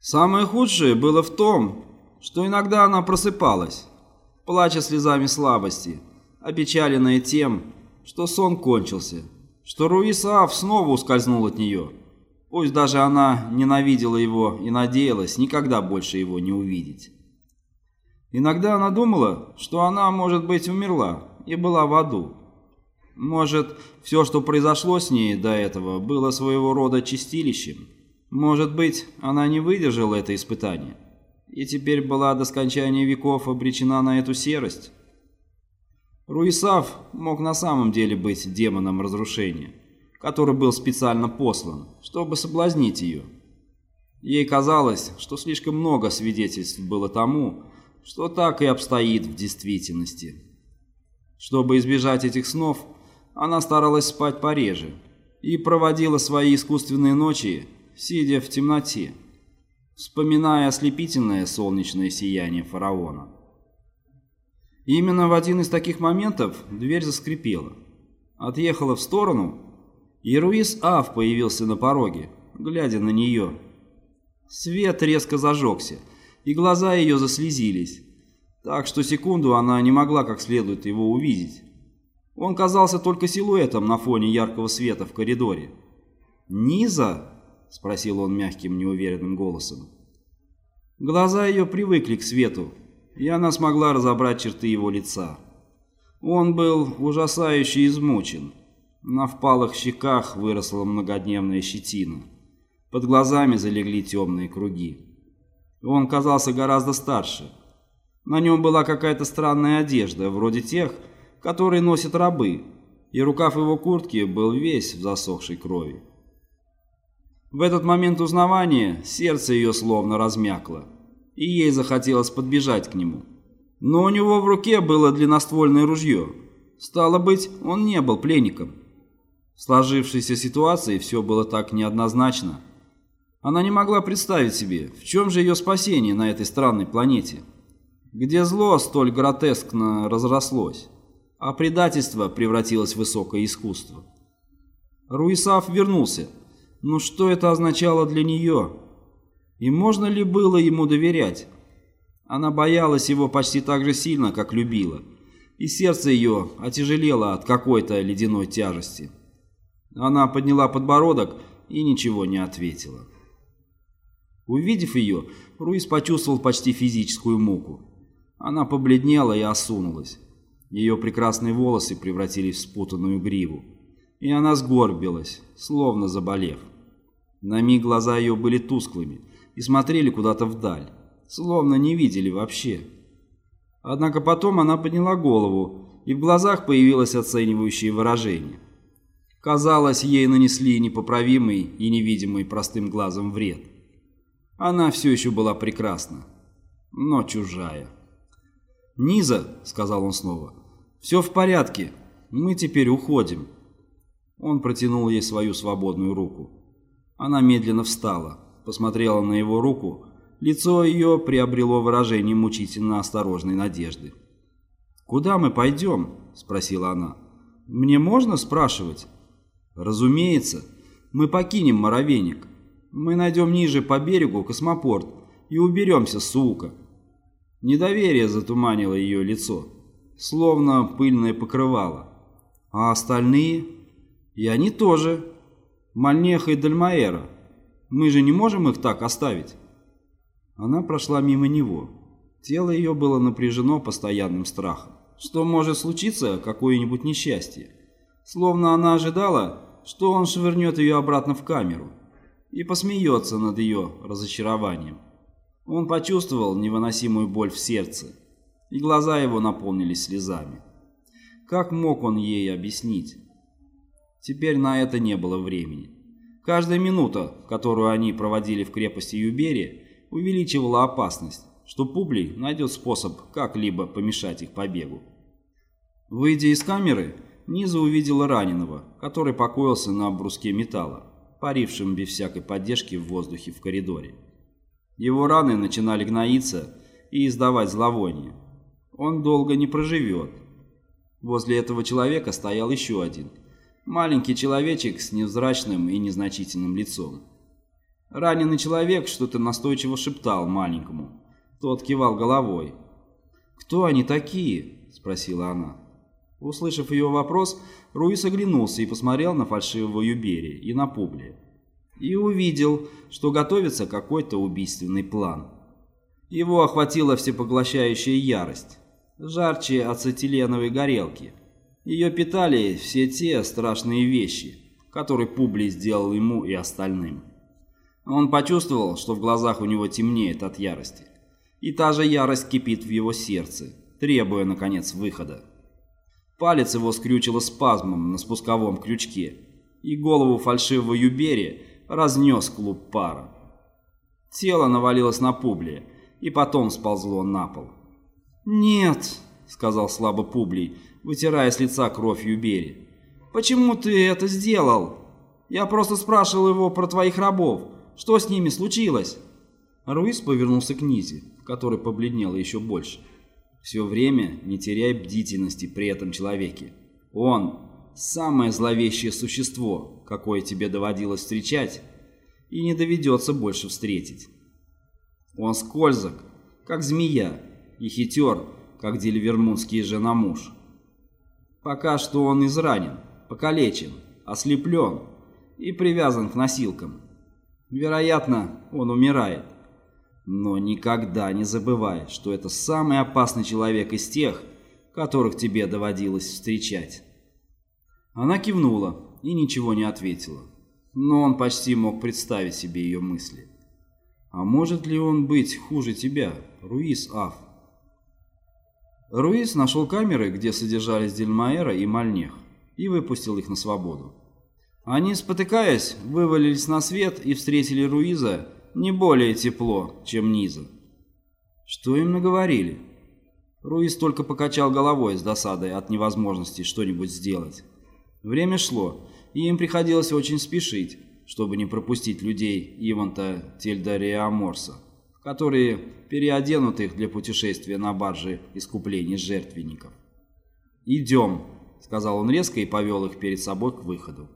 Самое худшее было в том, что иногда она просыпалась, плача слезами слабости, опечаленная тем, что сон кончился, что Руисаав снова ускользнул от нее, пусть даже она ненавидела его и надеялась никогда больше его не увидеть. Иногда она думала, что она, может быть, умерла и была в аду. Может, все, что произошло с ней до этого, было своего рода чистилищем. Может быть, она не выдержала это испытание и теперь была до скончания веков обречена на эту серость. Руисав мог на самом деле быть демоном разрушения, который был специально послан, чтобы соблазнить ее. Ей казалось, что слишком много свидетельств было тому, что так и обстоит в действительности. Чтобы избежать этих снов, она старалась спать пореже и проводила свои искусственные ночи, сидя в темноте, вспоминая ослепительное солнечное сияние фараона. Именно в один из таких моментов дверь заскрипела, отъехала в сторону, и Руис Ав появился на пороге, глядя на нее. Свет резко зажегся, и глаза ее заслезились, так что секунду она не могла как следует его увидеть. Он казался только силуэтом на фоне яркого света в коридоре. «Низа?» — спросил он мягким, неуверенным голосом. Глаза ее привыкли к свету, и она смогла разобрать черты его лица. Он был ужасающе измучен. На впалых щеках выросла многодневная щетина. Под глазами залегли темные круги. Он казался гораздо старше. На нем была какая-то странная одежда, вроде тех, который носят рабы, и рукав его куртки был весь в засохшей крови. В этот момент узнавания сердце ее словно размякло, и ей захотелось подбежать к нему. Но у него в руке было длинноствольное ружье. Стало быть, он не был пленником. В сложившейся ситуации все было так неоднозначно. Она не могла представить себе, в чем же ее спасение на этой странной планете, где зло столь гротескно разрослось а предательство превратилось в высокое искусство. Руисав вернулся. Но что это означало для нее? И можно ли было ему доверять? Она боялась его почти так же сильно, как любила, и сердце ее отяжелело от какой-то ледяной тяжести. Она подняла подбородок и ничего не ответила. Увидев ее, Руис почувствовал почти физическую муку. Она побледнела и осунулась. Ее прекрасные волосы превратились в спутанную гриву, и она сгорбилась, словно заболев. На миг глаза ее были тусклыми и смотрели куда-то вдаль, словно не видели вообще. Однако потом она подняла голову, и в глазах появилось оценивающее выражение. Казалось, ей нанесли непоправимый и невидимый простым глазом вред. Она все еще была прекрасна, но чужая. «Низа», — сказал он снова, — «все в порядке, мы теперь уходим». Он протянул ей свою свободную руку. Она медленно встала, посмотрела на его руку, лицо ее приобрело выражение мучительно осторожной надежды. «Куда мы пойдем?» — спросила она. «Мне можно спрашивать?» «Разумеется. Мы покинем Моровейник. Мы найдем ниже по берегу космопорт и уберемся, сука». Недоверие затуманило ее лицо, словно пыльное покрывало. А остальные? И они тоже. Мальнеха и Дальмаэра. Мы же не можем их так оставить. Она прошла мимо него. Тело ее было напряжено постоянным страхом. Что может случиться какое-нибудь несчастье? Словно она ожидала, что он швырнет ее обратно в камеру и посмеется над ее разочарованием. Он почувствовал невыносимую боль в сердце, и глаза его наполнились слезами. Как мог он ей объяснить? Теперь на это не было времени. Каждая минута, которую они проводили в крепости Юбери, увеличивала опасность, что Публий найдет способ как-либо помешать их побегу. Выйдя из камеры, Низа увидела раненого, который покоился на бруске металла, парившем без всякой поддержки в воздухе в коридоре. Его раны начинали гноиться и издавать зловоние. Он долго не проживет. Возле этого человека стоял еще один. Маленький человечек с невзрачным и незначительным лицом. Раненый человек что-то настойчиво шептал маленькому. Тот кивал головой. «Кто они такие?» – спросила она. Услышав ее вопрос, Руис оглянулся и посмотрел на фальшивого Юбери и на Публия. И увидел, что готовится какой-то убийственный план. Его охватила всепоглощающая ярость, жарче ацетиленовой горелки. Ее питали все те страшные вещи, которые Публий сделал ему и остальным. Он почувствовал, что в глазах у него темнеет от ярости. И та же ярость кипит в его сердце, требуя, наконец, выхода. Палец его скрючило спазмом на спусковом крючке, и голову фальшивого Юбери разнес клуб пара. Тело навалилось на Публия, и потом сползло на пол. «Нет», — сказал слабо Публий, вытирая с лица кровь Юбери. «Почему ты это сделал? Я просто спрашивал его про твоих рабов. Что с ними случилось?» Руис повернулся к Низе, который побледнел еще больше. Все время не теряй бдительности при этом человеке. Он – самое зловещее существо, какое тебе доводилось встречать и не доведется больше встретить. Он скользок, как змея, и хитер, как дельвермунский женомуж. Пока что он изранен, покалечен, ослеплен и привязан к носилкам. Вероятно, он умирает. Но никогда не забывай, что это самый опасный человек из тех, которых тебе доводилось встречать. Она кивнула и ничего не ответила, но он почти мог представить себе ее мысли. А может ли он быть хуже тебя, Руис Аф? Руис нашел камеры, где содержались Дельмаэра и Мальнех, и выпустил их на свободу. Они, спотыкаясь, вывалились на свет и встретили Руиза не более тепло, чем низа. Что им наговорили? Руис только покачал головой с досадой от невозможности что-нибудь сделать. Время шло, и им приходилось очень спешить, чтобы не пропустить людей Иванта Тельдариаморса, которые переоденут их для путешествия на барже искуплений жертвенников. «Идем», — сказал он резко и повел их перед собой к выходу.